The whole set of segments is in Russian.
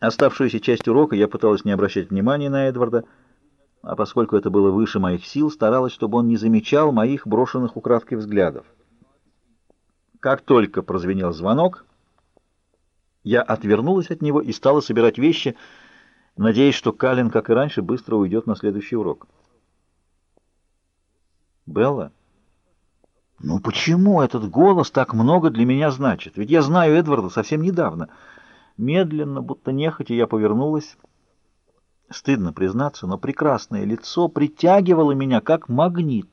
Оставшуюся часть урока я пыталась не обращать внимания на Эдварда, а поскольку это было выше моих сил, старалась, чтобы он не замечал моих брошенных украдкой взглядов. Как только прозвенел звонок, я отвернулась от него и стала собирать вещи, надеясь, что Калин, как и раньше, быстро уйдет на следующий урок. «Белла?» «Ну почему этот голос так много для меня значит? Ведь я знаю Эдварда совсем недавно». Медленно, будто нехотя, я повернулась. Стыдно признаться, но прекрасное лицо притягивало меня, как магнит.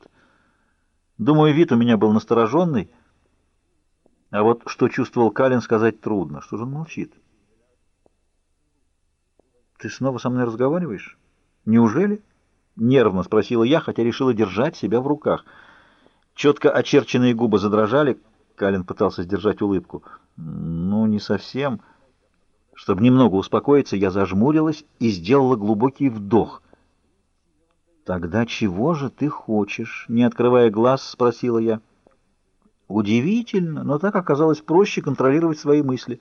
Думаю, вид у меня был настороженный, а вот что чувствовал Калин, сказать трудно. Что же он молчит? «Ты снова со мной разговариваешь? Неужели?» — нервно спросила я, хотя решила держать себя в руках. Четко очерченные губы задрожали. Калин пытался сдержать улыбку. «Ну, не совсем». Чтобы немного успокоиться, я зажмурилась и сделала глубокий вдох. «Тогда чего же ты хочешь?» — не открывая глаз, спросила я. Удивительно, но так оказалось проще контролировать свои мысли.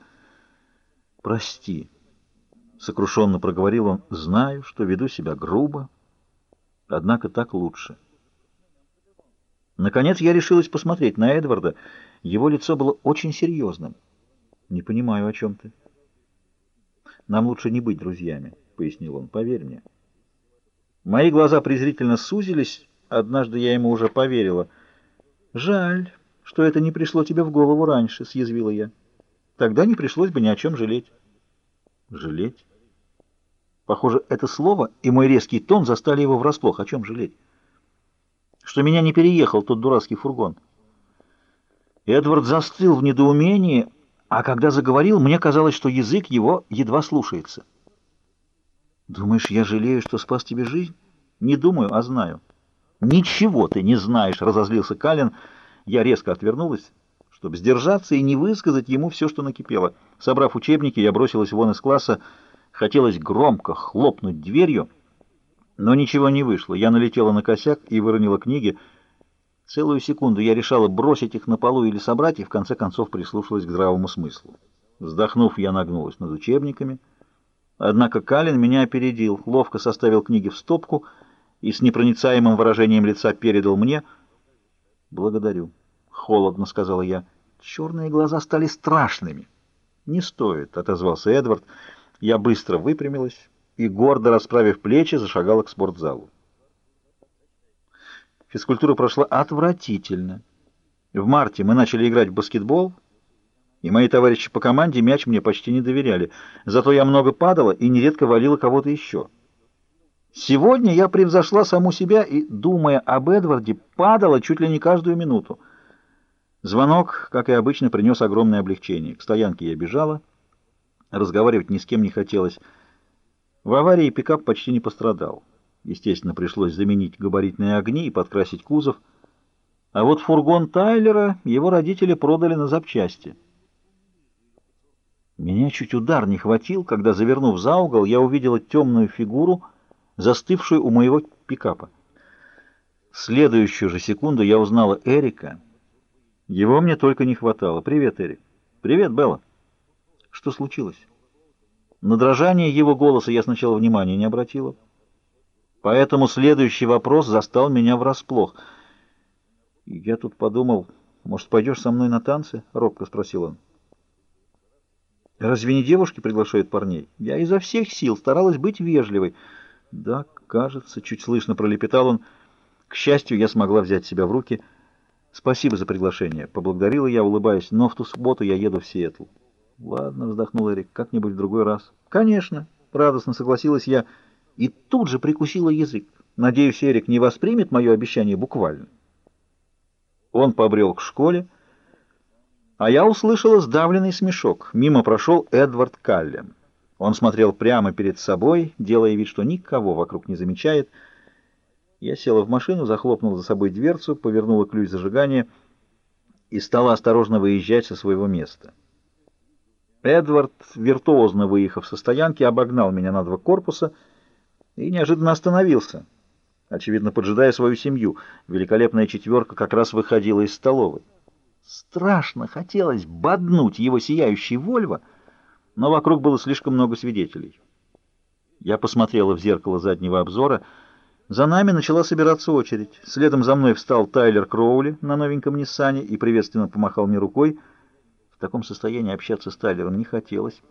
«Прости», — сокрушенно проговорил он, — «знаю, что веду себя грубо, однако так лучше». Наконец я решилась посмотреть на Эдварда. Его лицо было очень серьезным. «Не понимаю, о чем ты». «Нам лучше не быть друзьями», — пояснил он, — «поверь мне». Мои глаза презрительно сузились, однажды я ему уже поверила. «Жаль» что это не пришло тебе в голову раньше», — съязвила я. «Тогда не пришлось бы ни о чем жалеть». «Жалеть?» Похоже, это слово и мой резкий тон застали его врасплох. О чем жалеть? Что меня не переехал тот дурацкий фургон. Эдвард застыл в недоумении, а когда заговорил, мне казалось, что язык его едва слушается. «Думаешь, я жалею, что спас тебе жизнь?» «Не думаю, а знаю». «Ничего ты не знаешь», — разозлился Калин, — я резко отвернулась, чтобы сдержаться и не высказать ему все, что накипело. Собрав учебники, я бросилась вон из класса. Хотелось громко хлопнуть дверью, но ничего не вышло. Я налетела на косяк и выронила книги. Целую секунду я решала бросить их на полу или собрать, и в конце концов прислушалась к здравому смыслу. Вздохнув, я нагнулась над учебниками. Однако Калин меня опередил, ловко составил книги в стопку и с непроницаемым выражением лица передал мне — «Благодарю», — холодно сказала я. Черные глаза стали страшными. «Не стоит», — отозвался Эдвард. Я быстро выпрямилась и, гордо расправив плечи, зашагала к спортзалу. Физкультура прошла отвратительно. В марте мы начали играть в баскетбол, и мои товарищи по команде мяч мне почти не доверяли. Зато я много падала и нередко валила кого-то еще. Сегодня я превзошла саму себя и, думая об Эдварде, падала чуть ли не каждую минуту. Звонок, как и обычно, принес огромное облегчение. К стоянке я бежала. Разговаривать ни с кем не хотелось. В аварии пикап почти не пострадал. Естественно, пришлось заменить габаритные огни и подкрасить кузов. А вот фургон Тайлера его родители продали на запчасти. Меня чуть удар не хватил, когда, завернув за угол, я увидела темную фигуру — застывшую у моего пикапа. Следующую же секунду я узнала Эрика. Его мне только не хватало. «Привет, Эрик». «Привет, Белла». «Что случилось?» На дрожание его голоса я сначала внимания не обратила. Поэтому следующий вопрос застал меня врасплох. Я тут подумал, может, пойдешь со мной на танцы? — робко спросил он. Разве не девушки приглашают парней? Я изо всех сил старалась быть вежливой. «Да, кажется», — чуть слышно пролепетал он. К счастью, я смогла взять себя в руки. «Спасибо за приглашение», — поблагодарила я, улыбаясь, «но в ту субботу я еду в Сиэтл». «Ладно», — вздохнул Эрик, — «как-нибудь в другой раз». «Конечно», — радостно согласилась я, и тут же прикусила язык. Надеюсь, Эрик не воспримет мое обещание буквально. Он побрел к школе, а я услышала сдавленный смешок. Мимо прошел Эдвард Каллен. Он смотрел прямо перед собой, делая вид, что никого вокруг не замечает. Я села в машину, захлопнула за собой дверцу, повернула ключ зажигания и стала осторожно выезжать со своего места. Эдвард, виртуозно выехав со стоянки, обогнал меня на два корпуса и неожиданно остановился, очевидно, поджидая свою семью. Великолепная четверка как раз выходила из столовой. Страшно хотелось боднуть его сияющий Вольво, но вокруг было слишком много свидетелей. Я посмотрела в зеркало заднего обзора. За нами начала собираться очередь. Следом за мной встал Тайлер Кроули на новеньком Ниссане и приветственно помахал мне рукой. В таком состоянии общаться с Тайлером не хотелось.